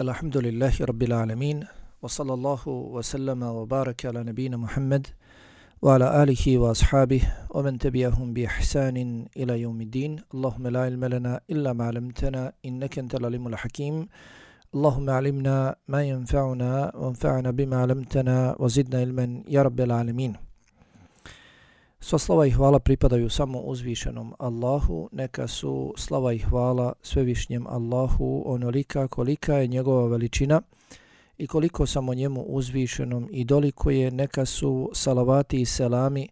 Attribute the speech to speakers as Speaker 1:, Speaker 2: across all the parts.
Speaker 1: الحمد لله رب العالمين وصلى الله وسلم وبارك على نبينا محمد وعلى آله وأصحابه ومن تبعهم بإحسان إلى يوم الدين اللهم لا علم لنا إلا ما علمتنا إنك أنت العليم الحكيم اللهم علمنا ما ينفعنا وانفعنا بما علمتنا وزدنا علما يا رب العالمين Sva slava i hvala pripadaju samo uzvišenom Allahu, neka su slava i hvala svevišnjem Allahu onolika kolika je njegova veličina i koliko samo njemu uzvišenom i doliko je neka su salavati i selami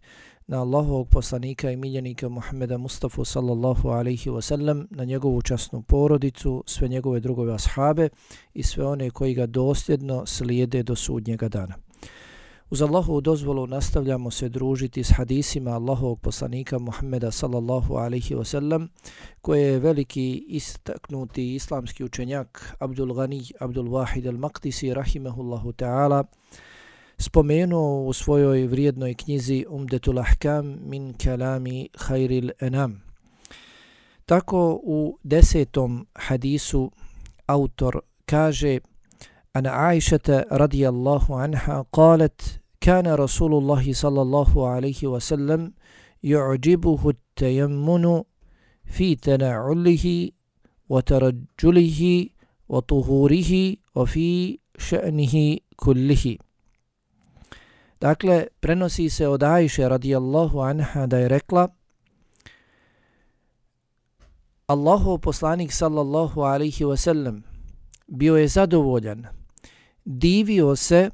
Speaker 1: na Allahovog poslanika i miljenika Muhammeda Mustafa sallallahu alaihi wasallam, na njegovu časnu porodicu, sve njegove drugove ashabe i sve one koji ga dosljedno slijede do sudnjega dana. Uz Allahovu dozvolu nastavljamo se družiti s hadisima Allahovog poslanika Muhammeda sallallahu alaihi wasallam koje je veliki istaknuti islamski učenjak Abdul Ghani Abdul Wahid al-Maqdisi rahimahullahu ta'ala spomenuo u svojoj vrijednoj knjizi Umdetul Ahkam min kalami khairil enam. Tako u desetom hadisu autor kaže Ana Aishata radijallahu anha qalet كان رسول الله صلى الله عليه وسلم يعجبه التيمن في تناعله وترجله وطهوره وفي شأنه كله Dakle, prenosi se od Ajše radijallahu anha da je rekla Allahu poslanik sallallahu alaihi wasallam bio je zadovoljan, divio se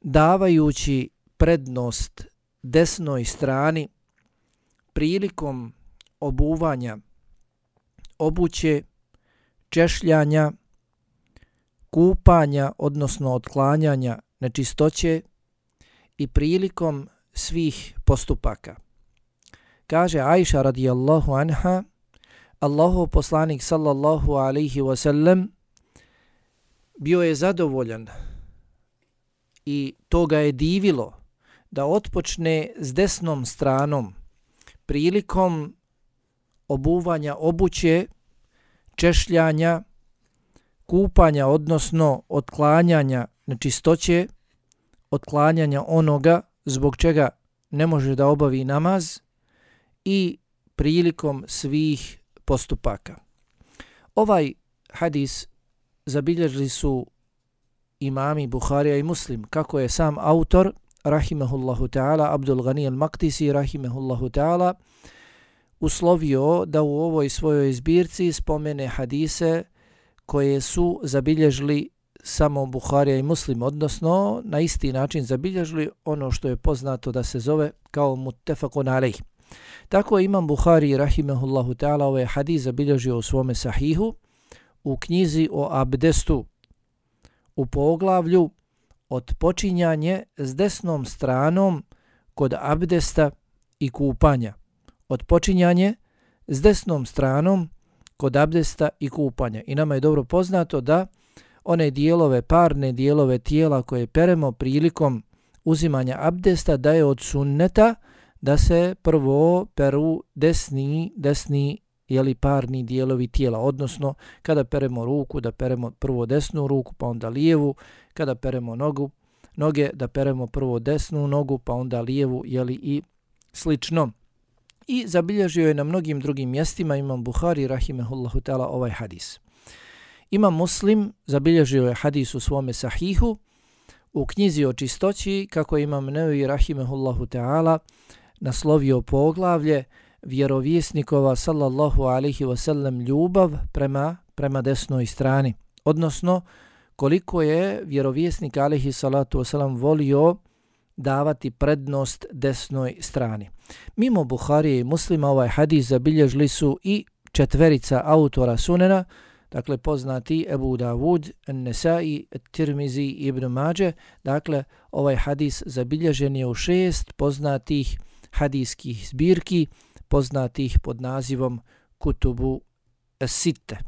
Speaker 1: davajući prednost desnoj strani prilikom obuvanja obuće, češljanja, kupanja, odnosno otklanjanja nečistoće i prilikom svih postupaka. Kaže Aisha radijallahu anha, Allahu poslanik sallallahu alaihi wasallam bio je zadovoljan i to ga je divilo da otpočne s desnom stranom prilikom obuvanja obuće, češljanja, kupanja, odnosno otklanjanja nečistoće, otklanjanja onoga zbog čega ne može da obavi namaz i prilikom svih postupaka. Ovaj hadis zabilježili su imami Buharija i Muslim, kako je sam autor, rahimehullahu ta'ala, Abdul Ghani al-Maktisi, rahimehullahu ta'ala, uslovio da u ovoj svojoj zbirci spomene hadise koje su zabilježili samo Buharija i Muslim, odnosno na isti način zabilježili ono što je poznato da se zove kao mutefakun alejh. Tako imam Buhari rahimehullahu ta'ala ovaj hadis zabilježio u svome sahihu u knjizi o abdestu u poglavlju Otpočinjanje s desnom stranom kod abdesta i kupanja. Otpočinjanje s desnom stranom kod abdesta i kupanja. I nama je dobro poznato da one dijelove, parne dijelove tijela koje peremo prilikom uzimanja abdesta da je od sunneta da se prvo peru desni, desni jeli parni dijelovi tijela, odnosno kada peremo ruku, da peremo prvo desnu ruku, pa onda lijevu, kada peremo nogu, noge, da peremo prvo desnu nogu, pa onda lijevu, jeli i slično. I zabilježio je na mnogim drugim mjestima, imam Buhari, rahimehullahu ta'ala, ovaj hadis. Imam Muslim, zabilježio je hadis u svome sahihu, u knjizi o čistoći, kako imam Nevi, rahimehullahu ta'ala, naslovio poglavlje, vjerovjesnikova sallallahu alaihi wasallam ljubav prema, prema desnoj strani. Odnosno, koliko je vjerovjesnik alaihi salatu wasallam volio davati prednost desnoj strani. Mimo Buharije i muslima ovaj hadis zabilježili su i četverica autora sunena, dakle poznati Ebu Davud, Nesai, Tirmizi i Ibn Mađe, dakle ovaj hadis zabilježen je u šest poznatih hadijskih zbirki, poznatih pod nazivom Kutubu Sitte.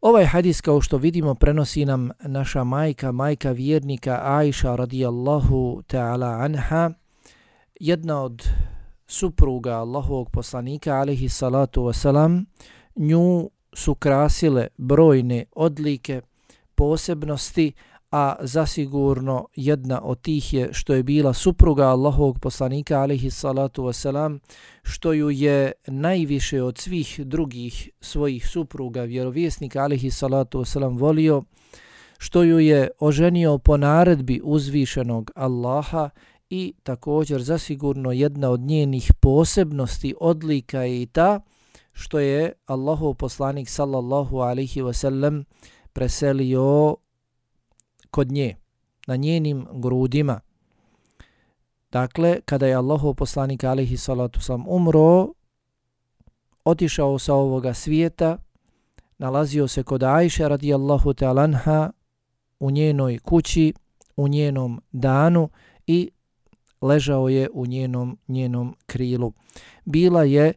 Speaker 1: Ovaj hadis kao što vidimo prenosi nam naša majka, majka vjernika Aisha radijallahu ta'ala anha, jedna od supruga Allahovog poslanika alaihi salatu wasalam, nju su krasile brojne odlike, posebnosti, a zasigurno jedna od tih je što je bila supruga Allahovog poslanika alihi salatu wasalam, što ju je najviše od svih drugih svojih supruga vjerovjesnika alihi salatu wasalam volio, što ju je oženio po naredbi uzvišenog Allaha i također zasigurno jedna od njenih posebnosti odlika je i ta što je Allahov poslanik sallallahu alihi wasallam preselio kod nje, na njenim grudima. Dakle, kada je Allahov poslanik alihi salatu sam umro, otišao sa ovoga svijeta, nalazio se kod Ajše radijallahu ta'lanha u njenoj kući, u njenom danu i ležao je u njenom njenom krilu. Bila je,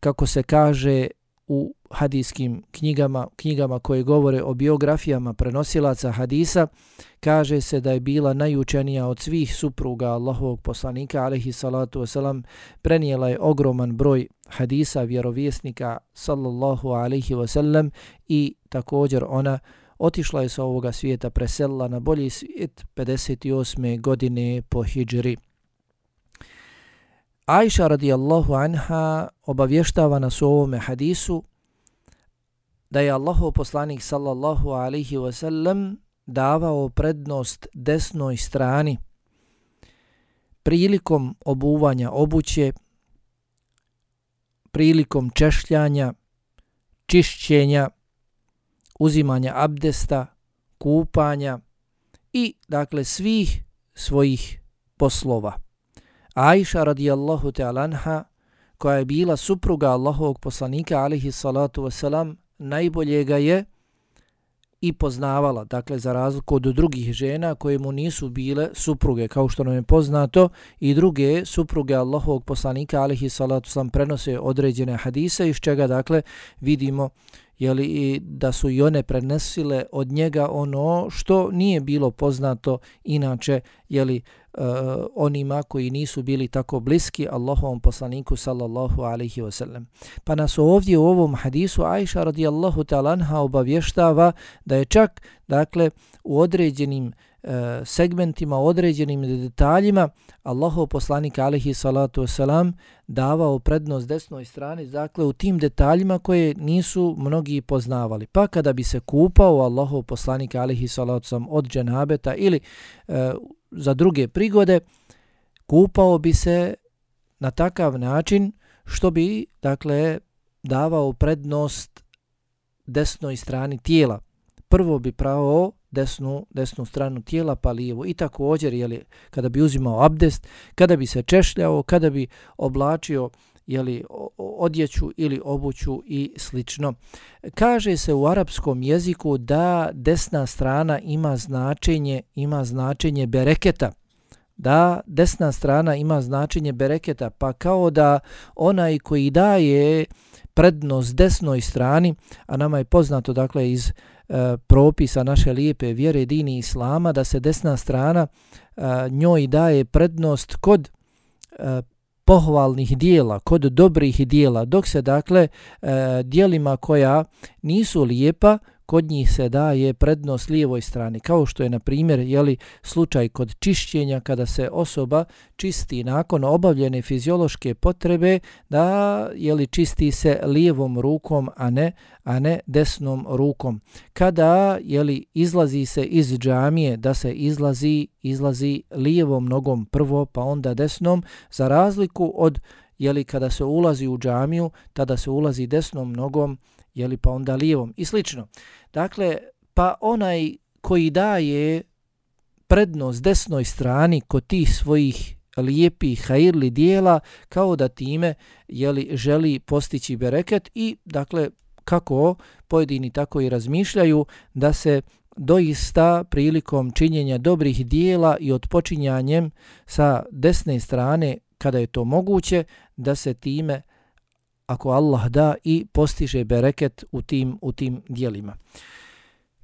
Speaker 1: kako se kaže u hadijskim knjigama, knjigama koje govore o biografijama prenosilaca hadisa, kaže se da je bila najučenija od svih supruga Allahovog poslanika, alaihi salatu wasalam, prenijela je ogroman broj hadisa vjerovjesnika, sallallahu alaihi wasalam, i također ona otišla je sa ovoga svijeta, preselila na bolji svijet 58. godine po hijđri. Ajša radijallahu anha obavještava nas u ovome hadisu da je Allahov poslanik sallallahu alaihi wasallam davao prednost desnoj strani prilikom obuvanja obuće, prilikom češljanja, čišćenja, uzimanja abdesta, kupanja i dakle svih svojih poslova. Aisha radijallahu ta'lanha, koja je bila supruga Allahovog poslanika alihi salatu wasalam, najbolje ga je i poznavala, dakle za razliku od drugih žena koje mu nisu bile supruge, kao što nam je poznato, i druge supruge Allahovog poslanika alihi salatu sam, prenose određene hadise, iz čega dakle vidimo jeli, i da su i one prenesile od njega ono što nije bilo poznato inače jeli, uh, e, onima koji nisu bili tako bliski Allahovom poslaniku sallallahu alaihi wasallam. Pa nas ovdje u ovom hadisu Aisha radijallahu talanha obavještava da je čak dakle u određenim uh, E, segmentima, određenim detaljima, Allahov poslanik alihi salatu wasalam davao prednost desnoj strani, dakle u tim detaljima koje nisu mnogi poznavali. Pa kada bi se kupao Allahov poslanik alihi salatu wasalam od dženabeta ili e, za druge prigode, kupao bi se na takav način što bi dakle davao prednost desnoj strani tijela. Prvo bi pravo desnu, desnu stranu tijela pa lijevu i također jeli, kada bi uzimao abdest, kada bi se češljao, kada bi oblačio jeli, odjeću ili obuću i slično. Kaže se u arapskom jeziku da desna strana ima značenje ima značenje bereketa da desna strana ima značenje bereketa, pa kao da onaj koji daje prednost desnoj strani, a nama je poznato dakle iz E, propisa naše lijepe vjere dini islama da se desna strana e, njoj daje prednost kod e, pohvalnih dijela, kod dobrih dijela, dok se dakle e, dijelima koja nisu lijepa, kod njih se daje prednost lijevoj strani, kao što je na primjer jeli, slučaj kod čišćenja kada se osoba čisti nakon obavljene fiziološke potrebe da jeli, čisti se lijevom rukom, a ne, a ne desnom rukom. Kada jeli, izlazi se iz džamije da se izlazi, izlazi lijevom nogom prvo pa onda desnom, za razliku od jeli, kada se ulazi u džamiju, tada se ulazi desnom nogom, jeli, pa onda lijevom i slično. Dakle, pa onaj koji daje prednost desnoj strani kod tih svojih lijepih hajirli dijela, kao da time jeli, želi postići bereket i, dakle, kako pojedini tako i razmišljaju, da se doista prilikom činjenja dobrih dijela i odpočinjanjem sa desne strane, kada je to moguće, da se time ako Allah da i postiže bereket u tim u tim dijelima.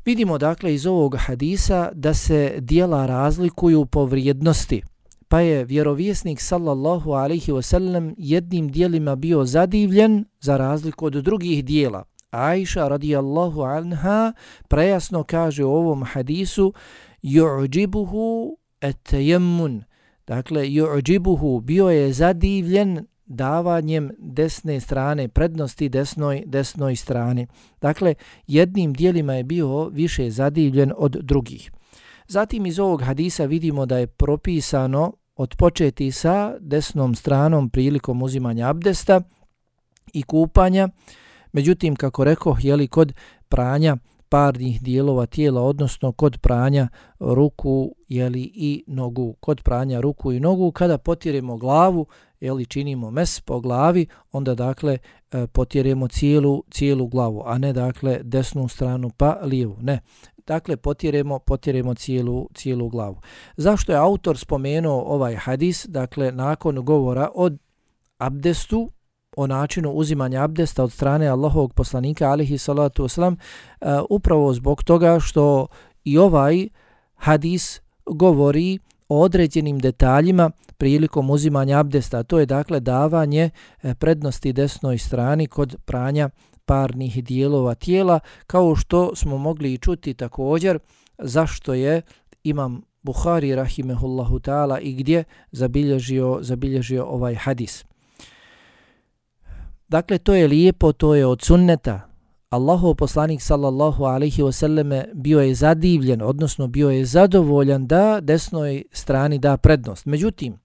Speaker 1: Vidimo dakle iz ovog hadisa da se dijela razlikuju po vrijednosti. Pa je vjerovjesnik sallallahu alaihi wasallam jednim dijelima bio zadivljen za razliku od drugih dijela. Aisha radijallahu anha prejasno kaže u ovom hadisu yu'jibuhu at-tayammun. Dakle, yu'jibuhu bio je zadivljen davanjem desne strane, prednosti desnoj, desnoj strani. Dakle, jednim dijelima je bio više zadivljen od drugih. Zatim iz ovog hadisa vidimo da je propisano odpočeti sa desnom stranom prilikom uzimanja abdesta i kupanja. Međutim, kako rekao, jeli kod pranja parnih dijelova tijela, odnosno kod pranja ruku jeli, i nogu. Kod pranja ruku i nogu, kada potiremo glavu, jeli, činimo mes po glavi, onda dakle potiremo potjeremo cijelu, cijelu glavu, a ne dakle desnu stranu pa lijevu. Ne, dakle potjeremo, potjeremo cijelu, cijelu glavu. Zašto je autor spomenuo ovaj hadis, dakle nakon govora od abdestu, o načinu uzimanja abdesta od strane Allahovog poslanika alihi salatu wasalam, uh, upravo zbog toga što i ovaj hadis govori o određenim detaljima prilikom uzimanja abdesta. To je dakle davanje e, prednosti desnoj strani kod pranja parnih dijelova tijela, kao što smo mogli i čuti također zašto je imam Buhari rahimehullahu ta'ala i gdje zabilježio, zabilježio ovaj hadis. Dakle, to je lijepo, to je od sunneta. Allahov poslanik sallallahu alaihi wasallame bio je zadivljen, odnosno bio je zadovoljan da desnoj strani da prednost. Međutim,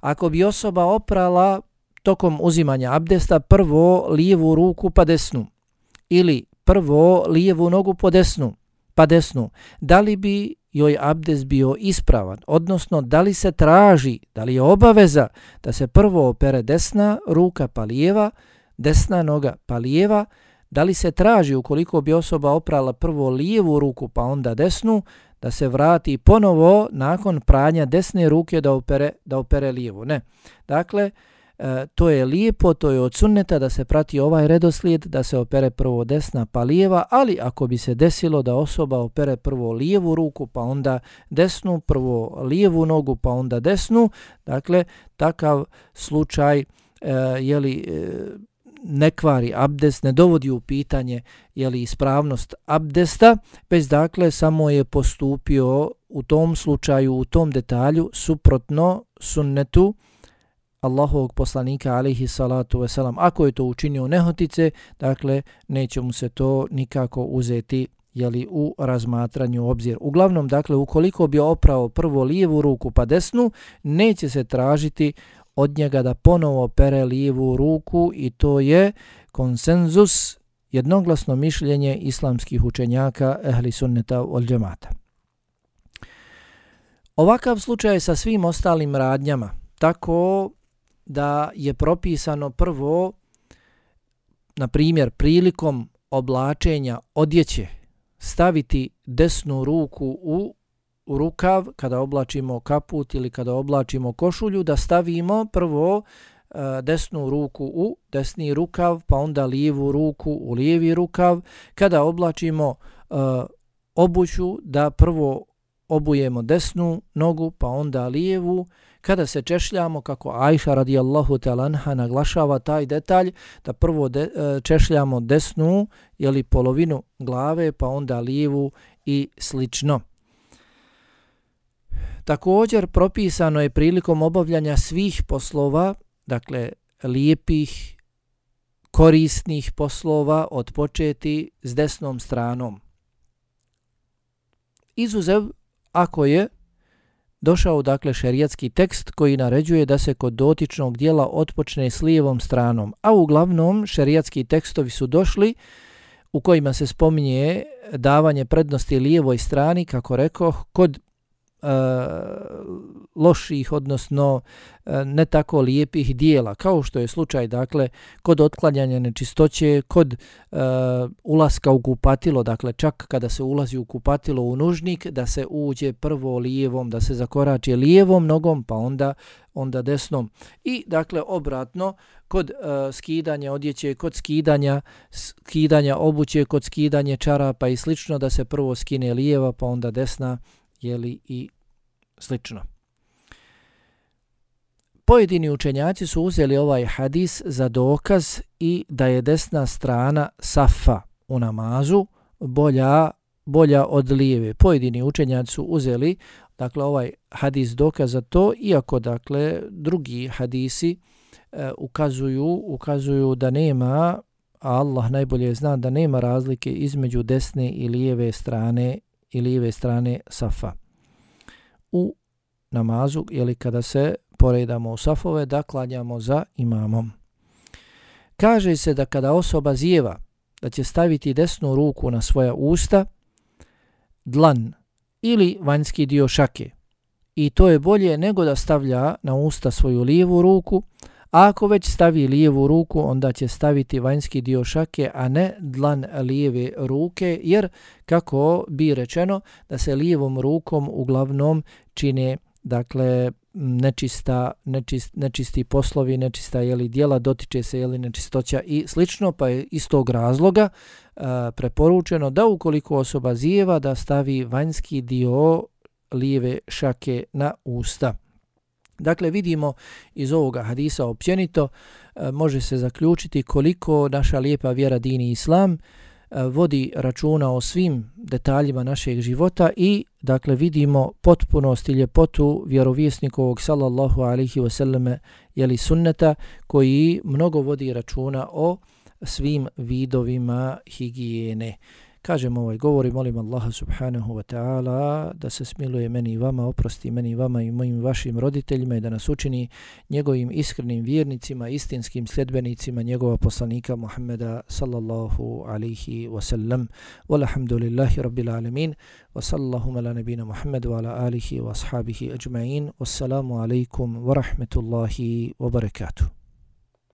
Speaker 1: ako bi osoba oprala tokom uzimanja abdesta prvo lijevu ruku pa desnu ili prvo lijevu nogu po desnu pa desnu, da li bi joj abdest bio ispravan, odnosno da li se traži, da li je obaveza da se prvo opere desna ruka pa lijeva, desna noga pa lijeva, da li se traži ukoliko bi osoba oprala prvo lijevu ruku pa onda desnu, da se vrati ponovo nakon pranja desne ruke da opere, da opere lijevu. Ne. Dakle, e, to je lijepo, to je od sunneta da se prati ovaj redoslijed, da se opere prvo desna pa lijeva, ali ako bi se desilo da osoba opere prvo lijevu ruku pa onda desnu, prvo lijevu nogu pa onda desnu, dakle, takav slučaj e, je li e, ne kvari abdest, ne dovodi u pitanje je li ispravnost abdesta, već dakle samo je postupio u tom slučaju, u tom detalju, suprotno sunnetu Allahovog poslanika alihi salatu wasalam. Ako je to učinio nehotice, dakle neće mu se to nikako uzeti jeli, u razmatranju obzir. Uglavnom, dakle, ukoliko bi oprao prvo lijevu ruku pa desnu, neće se tražiti od njega da ponovo pere lijevu ruku i to je konsenzus, jednoglasno mišljenje islamskih učenjaka ehli sunneta ol džemata. Ovakav slučaj sa svim ostalim radnjama, tako da je propisano prvo, na primjer, prilikom oblačenja odjeće, staviti desnu ruku u u rukav kada oblačimo kaput ili kada oblačimo košulju da stavimo prvo e, desnu ruku u desni rukav pa onda lijevu ruku u lijevi rukav. Kada oblačimo uh, obuću da prvo obujemo desnu nogu pa onda lijevu. Kada se češljamo kako Ajša radijallahu talanha naglašava taj detalj da prvo de, uh, češljamo desnu ili polovinu glave pa onda lijevu i slično. Također propisano je prilikom obavljanja svih poslova, dakle lijepih, korisnih poslova odpočeti s desnom stranom. Izuzev ako je došao dakle šerijatski tekst koji naređuje da se kod dotičnog dijela otpočne s lijevom stranom, a uglavnom šerijatski tekstovi su došli u kojima se spominje davanje prednosti lijevoj strani, kako rekao, kod Eh, loših, odnosno eh, ne tako lijepih dijela, kao što je slučaj dakle kod otklanjanja nečistoće, kod e, ulaska u kupatilo, dakle čak kada se ulazi u kupatilo u nužnik, da se uđe prvo lijevom, da se zakorači lijevom nogom, pa onda onda desnom. I dakle obratno kod uh, skidanja odjeće, kod skidanja skidanja obuće, kod skidanja čarapa i slično da se prvo skine lijeva, pa onda desna, jeli i slično. pojedini učenjaci su uzeli ovaj hadis za dokaz i da je desna strana safa u namazu bolja, bolja od lijeve. Pojedini učenjaci su uzeli dakle ovaj hadis dokaz za to, iako dakle drugi hadisi e, ukazuju, ukazuju da nema a Allah najbolje zna da nema razlike između desne i lijeve strane i lijeve strane safa. U namazu ili kada se poredamo u safove da klanjamo za imamom. Kaže se da kada osoba zjeva da će staviti desnu ruku na svoja usta, dlan ili vanjski dio šake. I to je bolje nego da stavlja na usta svoju lijevu ruku, a ako već stavi lijevu ruku, onda će staviti vanjski dio šake, a ne dlan lijeve ruke, jer kako bi rečeno da se lijevom rukom uglavnom čine dakle nečista, nečist, nečisti poslovi, nečista jeli, dijela, dotiče se jeli, nečistoća i slično, pa je iz tog razloga e, preporučeno da ukoliko osoba zijeva da stavi vanjski dio lijeve šake na usta. Dakle, vidimo iz ovoga hadisa općenito, e, može se zaključiti koliko naša lijepa vjera dini islam e, vodi računa o svim detaljima našeg života i dakle vidimo potpunost i ljepotu vjerovjesnikovog sallallahu alihi wasallame jeli sunneta koji mnogo vodi računa o svim vidovima higijene kažem ovaj govor i molim Allaha subhanahu wa ta'ala da se smiluje meni i vama, oprosti meni i vama i mojim vašim roditeljima i da nas učini njegovim iskrenim vjernicima, istinskim sljedbenicima njegova poslanika Muhammeda sallallahu alihi wa sallam. Walhamdulillahi rabbil alamin wa sallallahu ala nabina Muhammedu ala alihi wa ashabihi ajma'in. Wassalamu alaikum wa rahmetullahi wa barakatuh.